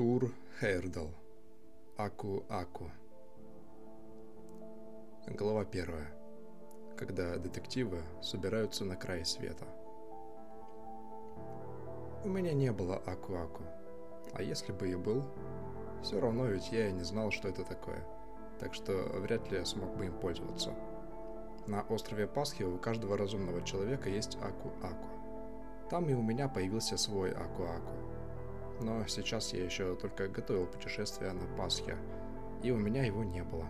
Тур Хейрдал. Аку-Аку. Глава первая. Когда детективы собираются на край света. У меня не было Аку-Аку. А если бы и был, все равно ведь я и не знал, что это такое. Так что вряд ли я смог бы им пользоваться. На острове Пасхи у каждого разумного человека есть Аку-Аку. Там и у меня появился свой Аку-Аку но сейчас я еще только готовил путешествие на Пасхе, и у меня его не было.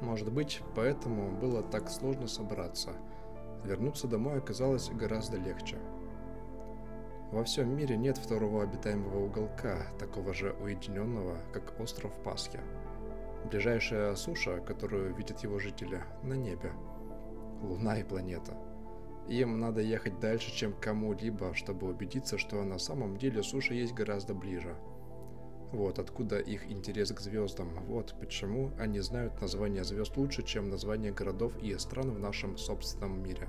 Может быть, поэтому было так сложно собраться. Вернуться домой оказалось гораздо легче. Во всем мире нет второго обитаемого уголка, такого же уединенного, как остров Пасхи. Ближайшая суша, которую видят его жители, на небе. Луна и планета – им надо ехать дальше, чем кому-либо, чтобы убедиться, что на самом деле суша есть гораздо ближе. Вот откуда их интерес к звездам. Вот почему они знают названия звезд лучше, чем названия городов и стран в нашем собственном мире.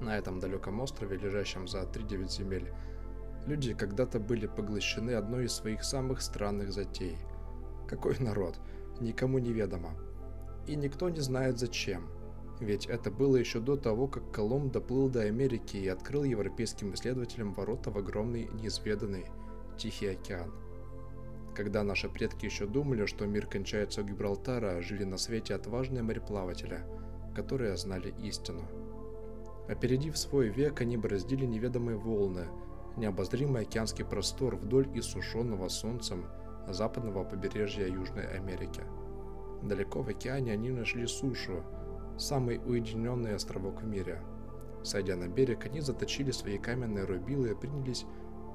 На этом далеком острове, лежащем за 3-9 земель, люди когда-то были поглощены одной из своих самых странных затей. Какой народ? Никому не ведомо. И никто не знает зачем – ведь это было еще до того, как Колумб доплыл до Америки и открыл европейским исследователям ворота в огромный неизведанный Тихий океан. Когда наши предки еще думали, что мир кончается у Гибралтара, жили на свете отважные мореплаватели, которые знали истину. Опередив свой век, они бороздили неведомые волны, необозримый океанский простор вдоль иссушенного солнцем западного побережья Южной Америки. Далеко в океане они нашли сушу – самый уединенный островок в мире. Сойдя на берег, они заточили свои каменные рубилы и принялись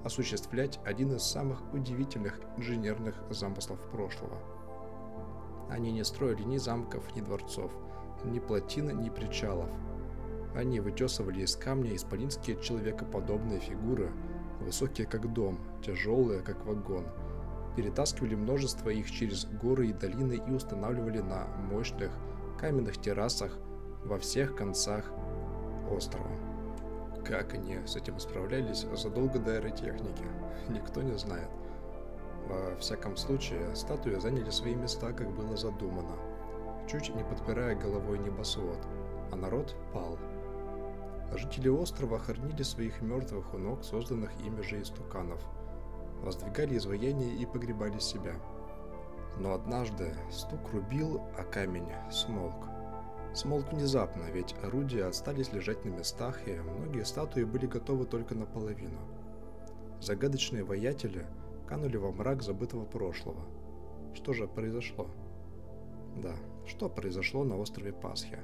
осуществлять один из самых удивительных инженерных замыслов прошлого. Они не строили ни замков, ни дворцов, ни плотин, ни причалов. Они вытесывали из камня исполинские человекоподобные фигуры, высокие как дом, тяжелые как вагон, перетаскивали множество их через горы и долины и устанавливали на мощных каменных террасах во всех концах острова. Как они с этим справлялись задолго до аэротехники, никто не знает. Во всяком случае, статуи заняли свои места, как было задумано, чуть не подпирая головой небосвод, а народ пал. Жители острова хоронили своих мертвых у ног, созданных ими же истуканов, воздвигали изваяния и погребали себя – но однажды стук рубил, а камень смолк. Смолк внезапно, ведь орудия остались лежать на местах, и многие статуи были готовы только наполовину. Загадочные воятели канули во мрак забытого прошлого. Что же произошло? Да, что произошло на острове Пасхи?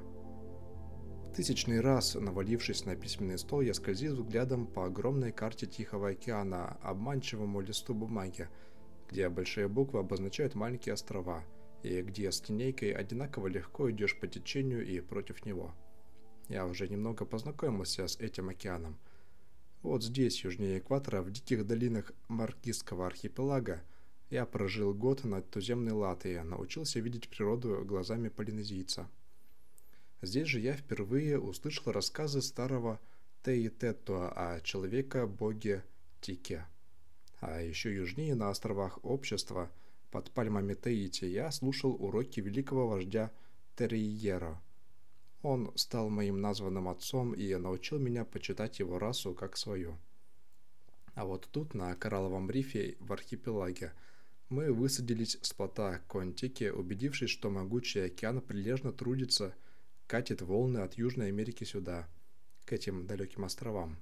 Тысячный раз, навалившись на письменный стол, я скользил взглядом по огромной карте Тихого океана, обманчивому листу бумаги, где большие буквы обозначают маленькие острова, и где с линейкой одинаково легко идешь по течению и против него. Я уже немного познакомился с этим океаном. Вот здесь, южнее экватора, в диких долинах Маркизского архипелага, я прожил год на туземной Латвии, научился видеть природу глазами полинезийца. Здесь же я впервые услышал рассказы старого Тейтетуа о человека-боге Тике. А еще южнее, на островах Общества, под пальмами Таити, я слушал уроки великого вождя Терриера. Он стал моим названным отцом и научил меня почитать его расу как свою. А вот тут, на коралловом рифе в архипелаге, мы высадились с плота Контики, убедившись, что могучий океан прилежно трудится, катит волны от Южной Америки сюда, к этим далеким островам.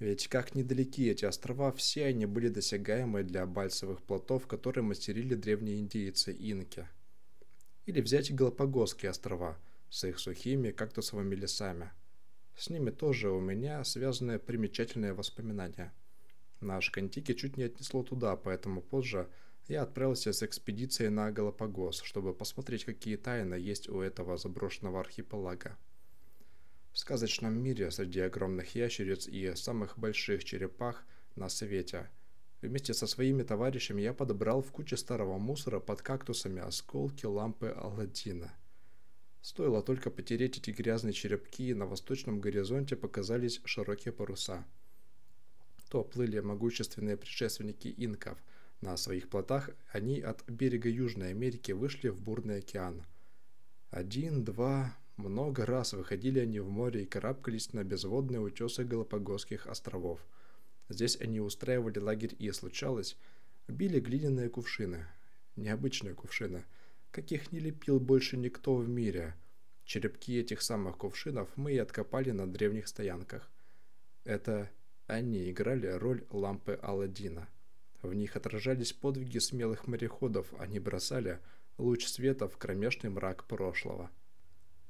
Ведь как недалеки эти острова, все они были досягаемы для бальсовых плотов, которые мастерили древние индейцы инки. Или взять Галапагосские острова с их сухими кактусовыми лесами. С ними тоже у меня связаны примечательные воспоминания. Наш Контики чуть не отнесло туда, поэтому позже я отправился с экспедицией на Галапагос, чтобы посмотреть, какие тайны есть у этого заброшенного архипелага. В сказочном мире среди огромных ящериц и самых больших черепах на свете. Вместе со своими товарищами я подобрал в куче старого мусора под кактусами осколки лампы Алладина. Стоило только потереть эти грязные черепки, и на восточном горизонте показались широкие паруса. что плыли могущественные предшественники инков. На своих плотах они от берега Южной Америки вышли в бурный океан. Один, два, много раз выходили они в море и карабкались на безводные утесы Галапагосских островов. Здесь они устраивали лагерь и, случалось, били глиняные кувшины. Необычные кувшины, каких не лепил больше никто в мире. Черепки этих самых кувшинов мы и откопали на древних стоянках. Это они играли роль лампы Аладдина. В них отражались подвиги смелых мореходов, они бросали луч света в кромешный мрак прошлого.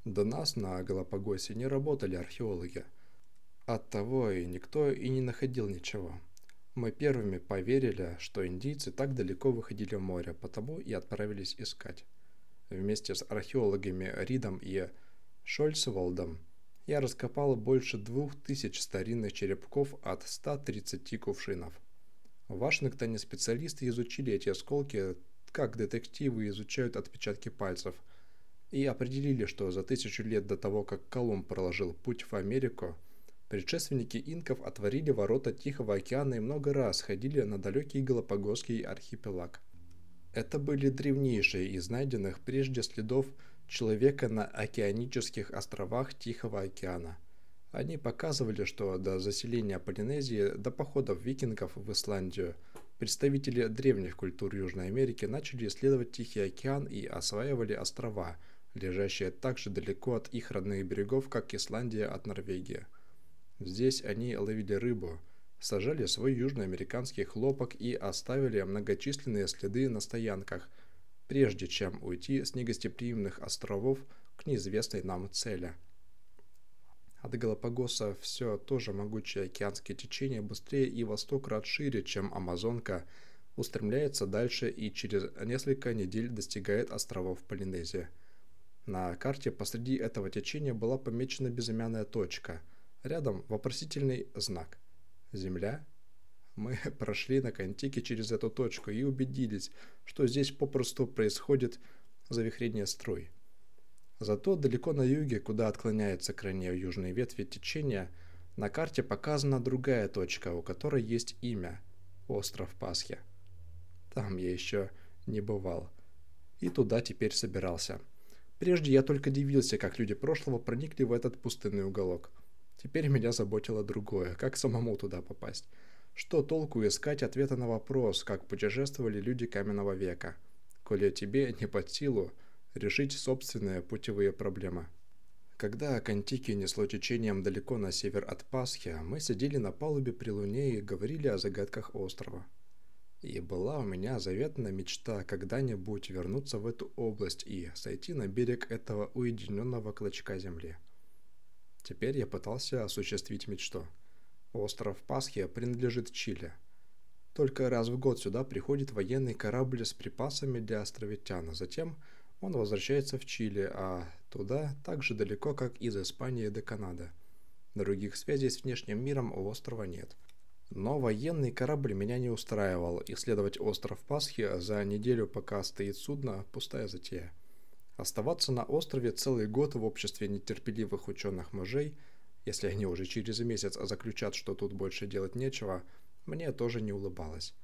До нас на Галапагосе не работали археологи. Оттого и никто и не находил ничего. Мы первыми поверили, что индийцы так далеко выходили в море, потому и отправились искать. Вместе с археологами Ридом и Шольцеволдом я раскопал больше двух тысяч старинных черепков от 130 кувшинов. В Вашингтоне специалисты изучили эти осколки, как детективы изучают отпечатки пальцев, и определили, что за тысячу лет до того, как Колумб проложил путь в Америку, предшественники инков отворили ворота Тихого океана и много раз ходили на далекий Галапагосский архипелаг. Это были древнейшие из найденных прежде следов человека на океанических островах Тихого океана. Они показывали, что до заселения Полинезии, до походов викингов в Исландию, представители древних культур Южной Америки начали исследовать Тихий океан и осваивали острова, лежащие так же далеко от их родных берегов, как Исландия от Норвегии. Здесь они ловили рыбу, сажали свой южноамериканский хлопок и оставили многочисленные следы на стоянках – прежде чем уйти с негостеприимных островов к неизвестной нам цели. От Галапагоса все тоже могучее океанское течение быстрее и во сто крат шире, чем Амазонка, устремляется дальше и через несколько недель достигает островов Полинезии. На карте посреди этого течения была помечена безымянная точка, рядом вопросительный знак. Земля мы прошли на Контике через эту точку и убедились, что здесь попросту происходит завихрение струй. Зато далеко на юге, куда отклоняется крайне южные ветви течения, на карте показана другая точка, у которой есть имя – остров Пасхи. Там я еще не бывал. И туда теперь собирался. Прежде я только дивился, как люди прошлого проникли в этот пустынный уголок. Теперь меня заботило другое – как самому туда попасть – что толку искать ответа на вопрос, как путешествовали люди каменного века, коли тебе не под силу решить собственные путевые проблемы? Когда Кантики несло течением далеко на север от Пасхи, мы сидели на палубе при луне и говорили о загадках острова. И была у меня заветная мечта когда-нибудь вернуться в эту область и сойти на берег этого уединенного клочка земли. Теперь я пытался осуществить мечту – Остров Пасхи принадлежит Чили. Только раз в год сюда приходит военный корабль с припасами для островитян, затем он возвращается в Чили, а туда так же далеко, как из Испании до Канады. Других связей с внешним миром у острова нет. Но военный корабль меня не устраивал, исследовать остров Пасхи за неделю, пока стоит судно, пустая затея. Оставаться на острове целый год в обществе нетерпеливых ученых-мужей – если они уже через месяц заключат, что тут больше делать нечего, мне тоже не улыбалось.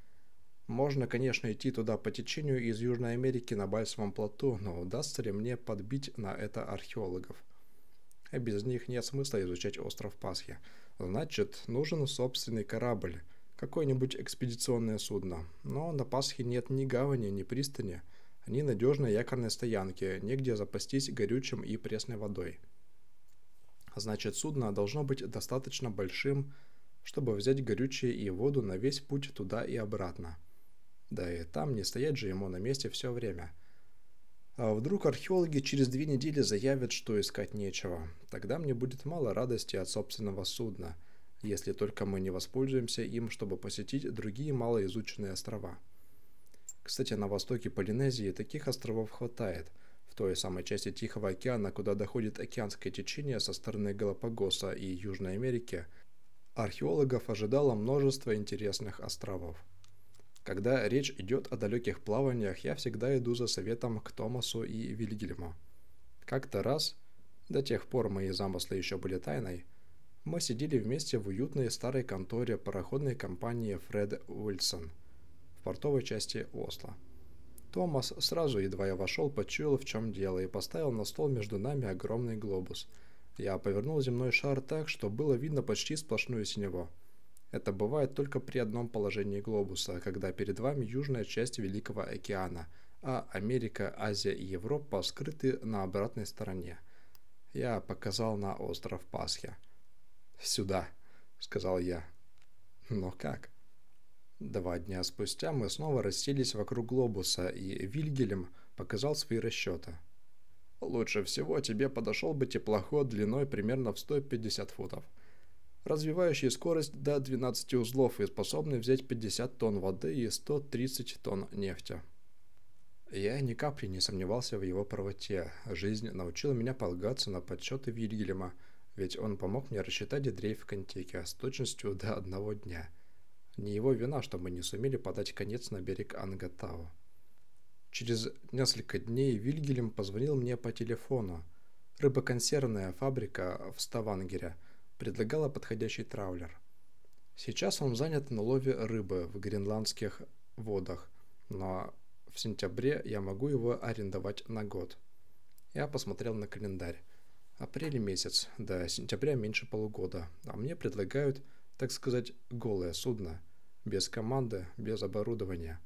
Можно, конечно, идти туда по течению из Южной Америки на Бальсовом плоту, но удастся ли мне подбить на это археологов? Без них нет смысла изучать остров Пасхи. Значит, нужен собственный корабль, какое-нибудь экспедиционное судно. Но на Пасхе нет ни гавани, ни пристани, ни надежной якорной стоянки, негде запастись горючим и пресной водой. Значит, судно должно быть достаточно большим, чтобы взять горючее и воду на весь путь туда и обратно. Да и там не стоять же ему на месте все время. А вдруг археологи через две недели заявят, что искать нечего. Тогда мне будет мало радости от собственного судна, если только мы не воспользуемся им, чтобы посетить другие малоизученные острова. Кстати, на востоке Полинезии таких островов хватает – в той самой части Тихого океана, куда доходит океанское течение со стороны Галапагоса и Южной Америки, археологов ожидало множество интересных островов. Когда речь идет о далеких плаваниях, я всегда иду за советом к Томасу и Вильгельму. Как-то раз, до тех пор мои замыслы еще были тайной, Мы сидели вместе в уютной старой конторе пароходной компании Фред Уильсон в портовой части Осло. Томас сразу, едва я вошел, почуял, в чем дело, и поставил на стол между нами огромный глобус. Я повернул земной шар так, что было видно почти сплошную синеву. Это бывает только при одном положении глобуса, когда перед вами южная часть Великого океана, а Америка, Азия и Европа скрыты на обратной стороне. Я показал на остров Пасхи. «Сюда», — сказал я. «Но как?» Два дня спустя мы снова расселись вокруг глобуса, и Вильгелем показал свои расчеты. Лучше всего тебе подошел бы теплоход длиной примерно в 150 футов, развивающий скорость до 12 узлов и способный взять 50 тонн воды и 130 тонн нефти. Я ни капли не сомневался в его правоте. Жизнь научила меня полагаться на подсчеты Вильгельма, ведь он помог мне рассчитать дрейф Контики с точностью до одного дня – не его вина, что мы не сумели подать конец на берег Ангатау. Через несколько дней Вильгелем позвонил мне по телефону. Рыбоконсервная фабрика в Ставангере предлагала подходящий траулер. Сейчас он занят на лове рыбы в гренландских водах, но в сентябре я могу его арендовать на год. Я посмотрел на календарь. Апрель месяц, до сентября меньше полугода, а мне предлагают так сказать, голое судно, без команды, без оборудования.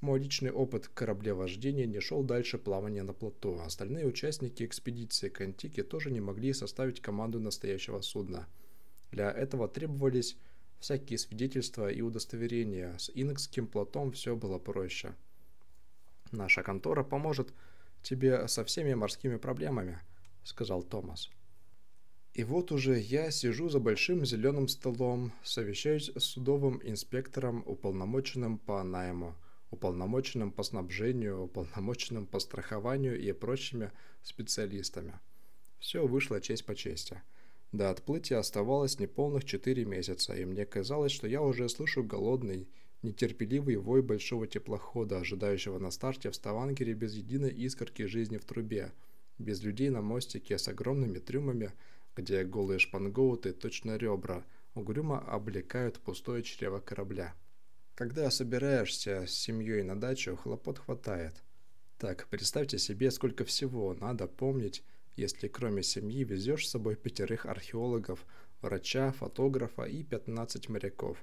Мой личный опыт кораблевождения не шел дальше плавания на плоту, остальные участники экспедиции к Антике тоже не могли составить команду настоящего судна. Для этого требовались всякие свидетельства и удостоверения. С инокским плотом все было проще. «Наша контора поможет тебе со всеми морскими проблемами», — сказал Томас. И вот уже я сижу за большим зеленым столом, совещаюсь с судовым инспектором, уполномоченным по найму, уполномоченным по снабжению, уполномоченным по страхованию и прочими специалистами. Все вышло честь по чести. До отплытия оставалось неполных 4 месяца, и мне казалось, что я уже слышу голодный, нетерпеливый вой большого теплохода, ожидающего на старте в Ставангере без единой искорки жизни в трубе, без людей на мостике с огромными трюмами, где голые шпангоуты, точно ребра, угрюмо облекают пустое чрево корабля. Когда собираешься с семьей на дачу, хлопот хватает. Так, представьте себе, сколько всего надо помнить, если кроме семьи везешь с собой пятерых археологов, врача, фотографа и 15 моряков.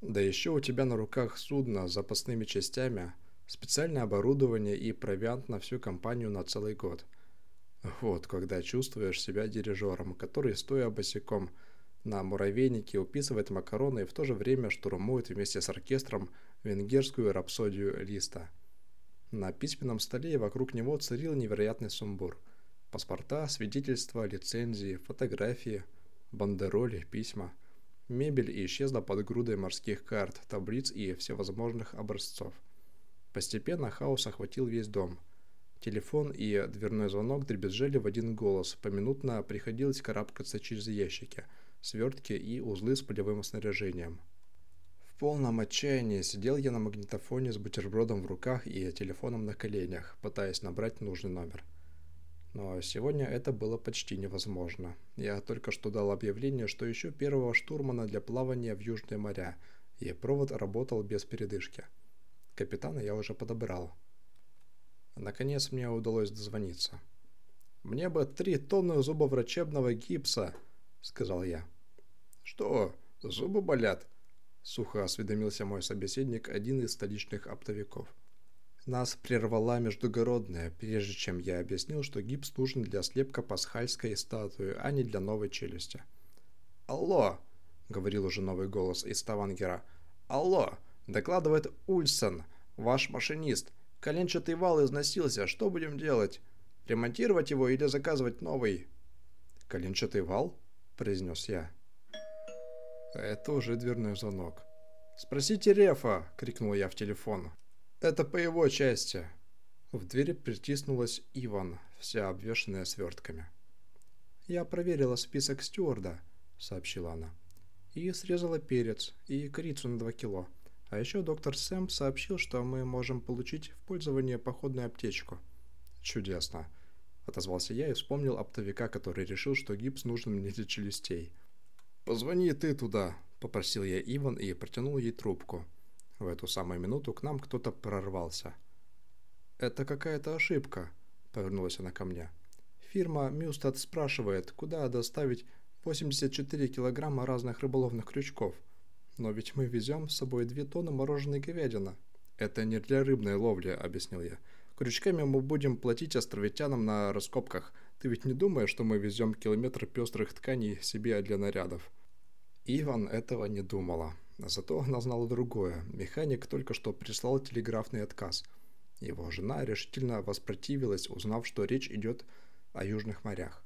Да еще у тебя на руках судно с запасными частями, специальное оборудование и провиант на всю компанию на целый год – вот, когда чувствуешь себя дирижером, который, стоя босиком на муравейнике, уписывает макароны и в то же время штурмует вместе с оркестром венгерскую рапсодию Листа. На письменном столе вокруг него царил невероятный сумбур. Паспорта, свидетельства, лицензии, фотографии, бандероли, письма. Мебель исчезла под грудой морских карт, таблиц и всевозможных образцов. Постепенно хаос охватил весь дом – Телефон и дверной звонок дребезжали в один голос. Поминутно приходилось карабкаться через ящики, свертки и узлы с полевым снаряжением. В полном отчаянии сидел я на магнитофоне с бутербродом в руках и телефоном на коленях, пытаясь набрать нужный номер. Но сегодня это было почти невозможно. Я только что дал объявление, что ищу первого штурмана для плавания в Южные моря, и провод работал без передышки. Капитана я уже подобрал, Наконец мне удалось дозвониться. «Мне бы три тонны зубоврачебного гипса», — сказал я. «Что, зубы болят?» — сухо осведомился мой собеседник, один из столичных оптовиков. Нас прервала междугородная, прежде чем я объяснил, что гипс нужен для слепка пасхальской статуи, а не для новой челюсти. «Алло!» — говорил уже новый голос из Ставангера. «Алло! Докладывает Ульсон, ваш машинист. Коленчатый вал износился, что будем делать? Ремонтировать его или заказывать новый?» «Коленчатый вал?» – произнес я. Это уже дверной звонок. «Спросите Рефа!» – крикнул я в телефон. «Это по его части!» В двери притиснулась Иван, вся обвешанная свертками. «Я проверила список стюарда», — сообщила она. «И срезала перец, и корицу на два кило. А еще доктор Сэм сообщил, что мы можем получить в пользование походную аптечку. Чудесно. Отозвался я и вспомнил оптовика, который решил, что гипс нужен мне для челюстей. «Позвони ты туда», — попросил я Иван и протянул ей трубку. В эту самую минуту к нам кто-то прорвался. «Это какая-то ошибка», — повернулась она ко мне. «Фирма Мюстад спрашивает, куда доставить 84 килограмма разных рыболовных крючков. Но ведь мы везем с собой 2 тонны мороженой говядины». «Это не для рыбной ловли», — объяснил я. «Крючками мы будем платить островитянам на раскопках. Ты ведь не думаешь, что мы везем километр пестрых тканей себе для нарядов?» Иван этого не думала. Зато она знала другое. Механик только что прислал телеграфный отказ. Его жена решительно воспротивилась, узнав, что речь идет о южных морях.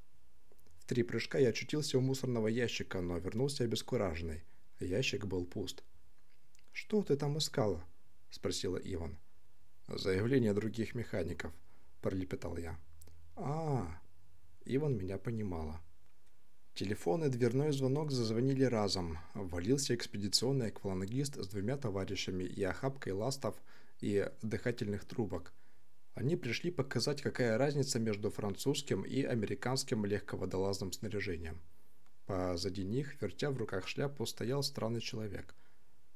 В три прыжка я очутился у мусорного ящика, но вернулся обескураженный. Ящик был пуст. «Что ты там искала?» – спросила Иван. «Заявление других механиков», – пролепетал я. а. Иван меня понимала. Телефон и дверной звонок зазвонили разом. Ввалился экспедиционный аквалангист с двумя товарищами и охапкой ластов и дыхательных трубок. Они пришли показать, какая разница между французским и американским легководолазным снаряжением. Позади них, вертя в руках шляпу, стоял странный человек.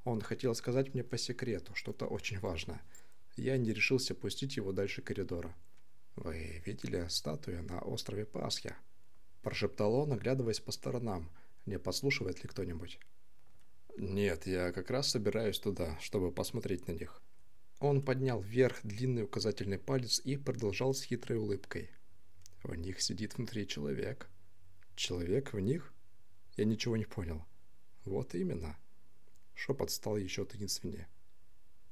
Он хотел сказать мне по секрету, что-то очень важное. Я не решился пустить его дальше коридора. «Вы видели статую на острове Пасхи?» Прошептал он, оглядываясь по сторонам. Не подслушивает ли кто-нибудь? «Нет, я как раз собираюсь туда, чтобы посмотреть на них». Он поднял вверх длинный указательный палец и продолжал с хитрой улыбкой. «В них сидит внутри человек». «Человек в них?» Я ничего не понял. «Вот именно». Шепот стал еще таинственнее.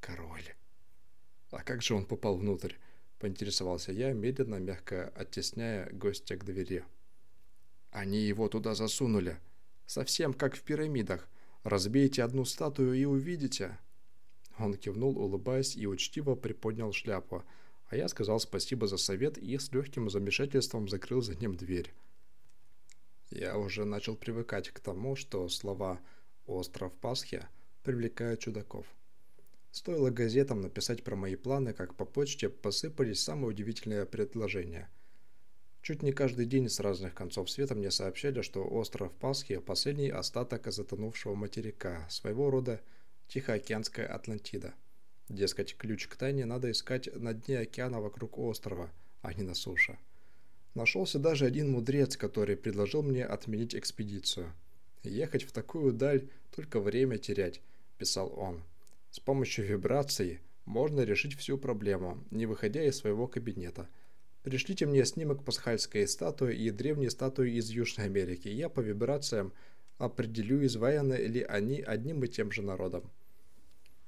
«Король». «А как же он попал внутрь?» – поинтересовался я, медленно, мягко оттесняя гостя к двери. Они его туда засунули. Совсем как в пирамидах. Разбейте одну статую и увидите. Он кивнул, улыбаясь, и учтиво приподнял шляпу, а я сказал спасибо за совет и с легким замешательством закрыл за ним дверь. Я уже начал привыкать к тому, что слова «Остров Пасхи» привлекают чудаков. Стоило газетам написать про мои планы, как по почте посыпались самые удивительные предложения – Чуть не каждый день с разных концов света мне сообщали, что остров Пасхи – последний остаток затонувшего материка, своего рода Тихоокеанская Атлантида. Дескать, ключ к тайне надо искать на дне океана вокруг острова, а не на суше. Нашелся даже один мудрец, который предложил мне отменить экспедицию. «Ехать в такую даль – только время терять», – писал он. «С помощью вибраций можно решить всю проблему, не выходя из своего кабинета – Пришлите мне снимок пасхальской статуи и древней статуи из Южной Америки. Я по вибрациям определю, изваяны ли они одним и тем же народом.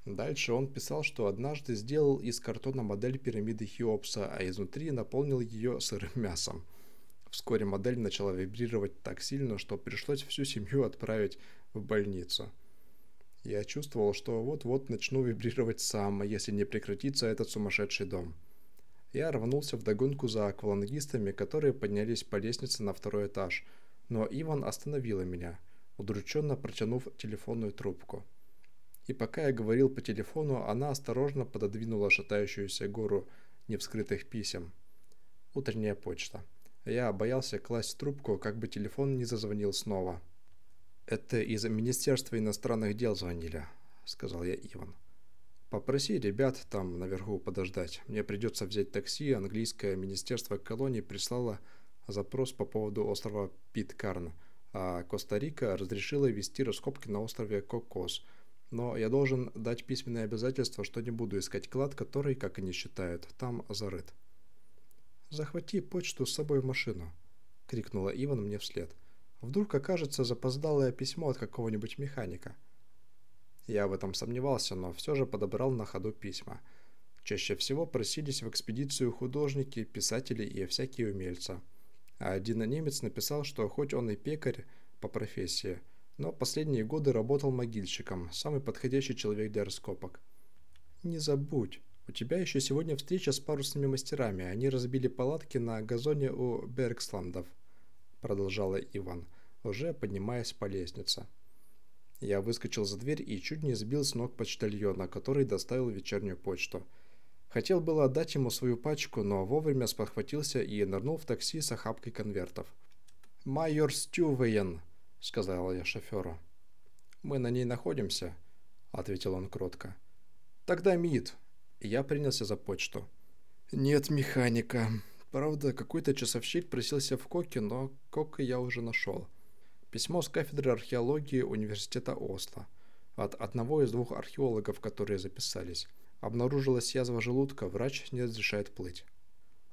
Дальше он писал, что однажды сделал из картона модель пирамиды Хеопса, а изнутри наполнил ее сырым мясом. Вскоре модель начала вибрировать так сильно, что пришлось всю семью отправить в больницу. Я чувствовал, что вот-вот начну вибрировать сам, если не прекратится этот сумасшедший дом. Я рванулся вдогонку за аквалангистами, которые поднялись по лестнице на второй этаж, но Иван остановила меня, удрученно протянув телефонную трубку. И пока я говорил по телефону, она осторожно пододвинула шатающуюся гору невскрытых писем. Утренняя почта. Я боялся класть трубку, как бы телефон не зазвонил снова. «Это из Министерства иностранных дел звонили», — сказал я Иван. Попроси ребят там наверху подождать. Мне придется взять такси. Английское министерство колоний прислало запрос по поводу острова Питкарн, а Коста-Рика разрешила вести раскопки на острове Кокос. Но я должен дать письменное обязательство, что не буду искать клад, который, как они считают, там зарыт. «Захвати почту с собой в машину», — крикнула Иван мне вслед. «Вдруг окажется запоздалое письмо от какого-нибудь механика». Я в этом сомневался, но все же подобрал на ходу письма. Чаще всего просились в экспедицию художники, писатели и всякие умельцы. А один немец написал, что хоть он и пекарь по профессии, но последние годы работал могильщиком, самый подходящий человек для раскопок. «Не забудь, у тебя еще сегодня встреча с парусными мастерами, они разбили палатки на газоне у Бергсландов», продолжала Иван, уже поднимаясь по лестнице. Я выскочил за дверь и чуть не сбил с ног почтальона, который доставил вечернюю почту. Хотел было отдать ему свою пачку, но вовремя спохватился и нырнул в такси с охапкой конвертов. «Майор Стювейн!» – сказала я шоферу. «Мы на ней находимся», — ответил он кротко. «Тогда МИД». Я принялся за почту. «Нет механика. Правда, какой-то часовщик просился в Коке, но Кока я уже нашел. Письмо с кафедры археологии Университета Осло. От одного из двух археологов, которые записались. Обнаружилась язва желудка, врач не разрешает плыть.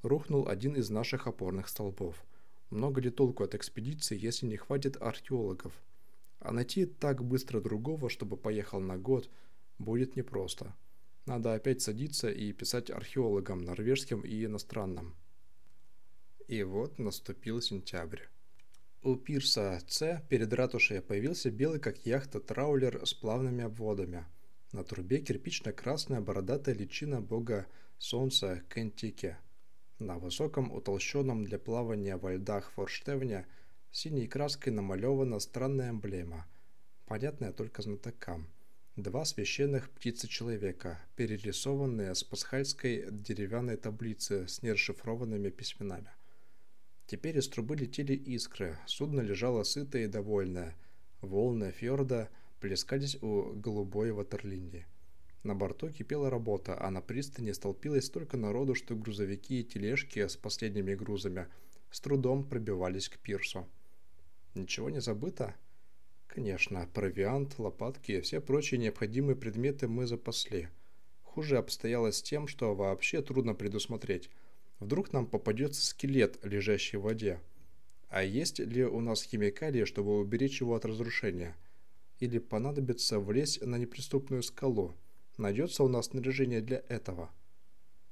Рухнул один из наших опорных столбов. Много ли толку от экспедиции, если не хватит археологов? А найти так быстро другого, чтобы поехал на год, будет непросто. Надо опять садиться и писать археологам, норвежским и иностранным. И вот наступил сентябрь. У пирса С перед ратушей появился белый как яхта траулер с плавными обводами. На трубе кирпично-красная бородатая личина бога солнца Кентике. На высоком утолщенном для плавания во льдах форштевне синей краской намалевана странная эмблема, понятная только знатокам. Два священных птицы-человека, перерисованные с пасхальской деревянной таблицы с нерасшифрованными письменами. Теперь из трубы летели искры, судно лежало сытое и довольное. Волны фьорда плескались у голубой ватерлинии. На борту кипела работа, а на пристани столпилось столько народу, что грузовики и тележки с последними грузами с трудом пробивались к пирсу. Ничего не забыто? Конечно, провиант, лопатки и все прочие необходимые предметы мы запасли. Хуже обстояло с тем, что вообще трудно предусмотреть. Вдруг нам попадется скелет, лежащий в воде. А есть ли у нас химикалии, чтобы уберечь его от разрушения? Или понадобится влезть на неприступную скалу? Найдется у нас снаряжение для этого?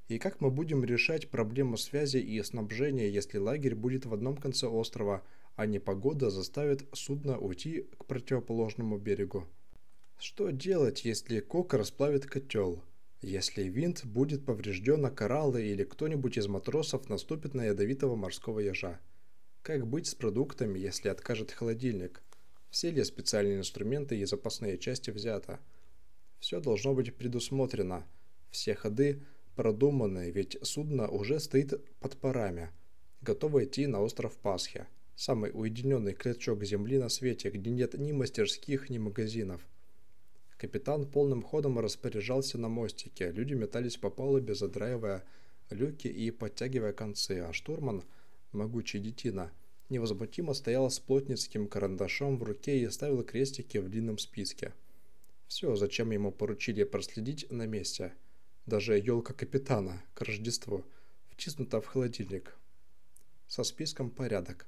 И как мы будем решать проблему связи и снабжения, если лагерь будет в одном конце острова, а непогода заставит судно уйти к противоположному берегу? Что делать, если Кок расплавит котел? Если винт будет поврежден на кораллы или кто-нибудь из матросов наступит на ядовитого морского ежа. Как быть с продуктами, если откажет холодильник? Все ли специальные инструменты и запасные части взято? Все должно быть предусмотрено. Все ходы продуманы, ведь судно уже стоит под парами, готово идти на остров Пасхи, самый уединенный клочок земли на свете, где нет ни мастерских, ни магазинов – Капитан полным ходом распоряжался на мостике, люди метались по палубе, задраивая люки и подтягивая концы, а штурман, могучий детина, невозмутимо стоял с плотницким карандашом в руке и ставил крестики в длинном списке. Все, зачем ему поручили проследить на месте. Даже елка капитана к Рождеству втиснута в холодильник. Со списком порядок.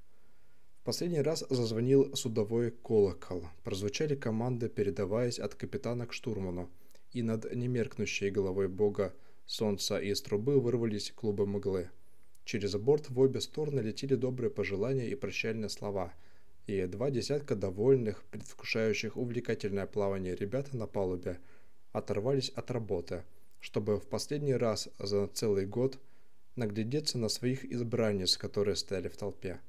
Последний раз зазвонил судовой колокол. Прозвучали команды, передаваясь от капитана к штурману. И над немеркнущей головой бога солнца из трубы вырвались клубы мглы. Через борт в обе стороны летели добрые пожелания и прощальные слова. И два десятка довольных, предвкушающих увлекательное плавание ребят на палубе оторвались от работы, чтобы в последний раз за целый год наглядеться на своих избранниц, которые стояли в толпе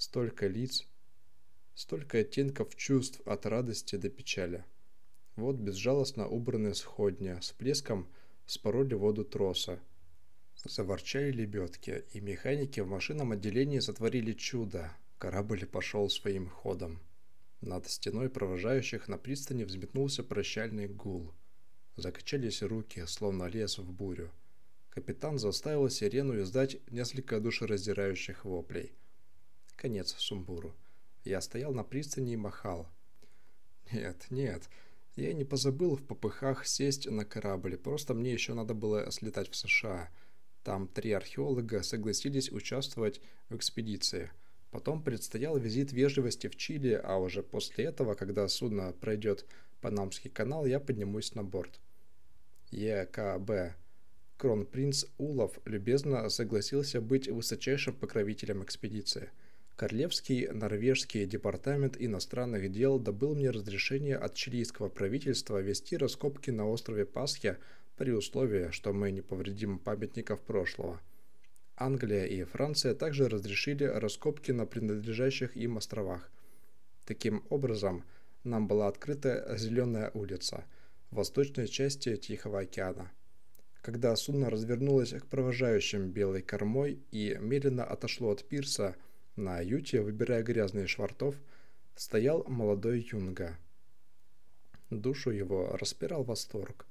столько лиц, столько оттенков чувств от радости до печали. Вот безжалостно убранные сходня, с плеском спороли воду троса. Заворчали лебедки, и механики в машинном отделении затворили чудо. Корабль пошел своим ходом. Над стеной провожающих на пристани взметнулся прощальный гул. Закачались руки, словно лес в бурю. Капитан заставил сирену издать несколько душераздирающих воплей. Конец сумбуру. Я стоял на пристани и махал. Нет, нет, я не позабыл в попыхах сесть на корабль, просто мне еще надо было слетать в США. Там три археолога согласились участвовать в экспедиции. Потом предстоял визит вежливости в Чили, а уже после этого, когда судно пройдет Панамский канал, я поднимусь на борт. ЕКБ. Кронпринц Улов любезно согласился быть высочайшим покровителем экспедиции – Королевский норвежский департамент иностранных дел добыл мне разрешение от чилийского правительства вести раскопки на острове Пасхи при условии, что мы не повредим памятников прошлого. Англия и Франция также разрешили раскопки на принадлежащих им островах. Таким образом, нам была открыта Зеленая улица в восточной части Тихого океана. Когда судно развернулось к провожающим белой кормой и медленно отошло от пирса – на юте, выбирая грязные швартов, стоял молодой юнга. Душу его распирал восторг,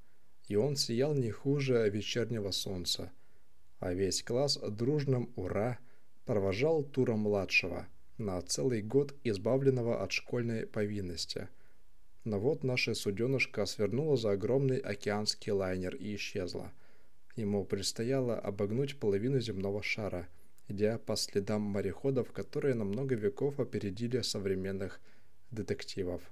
и он сиял не хуже вечернего солнца, а весь класс дружным «Ура!» провожал Тура-младшего на целый год избавленного от школьной повинности. Но вот наша суденышка свернула за огромный океанский лайнер и исчезла. Ему предстояло обогнуть половину земного шара, идя по следам мореходов, которые на много веков опередили современных детективов.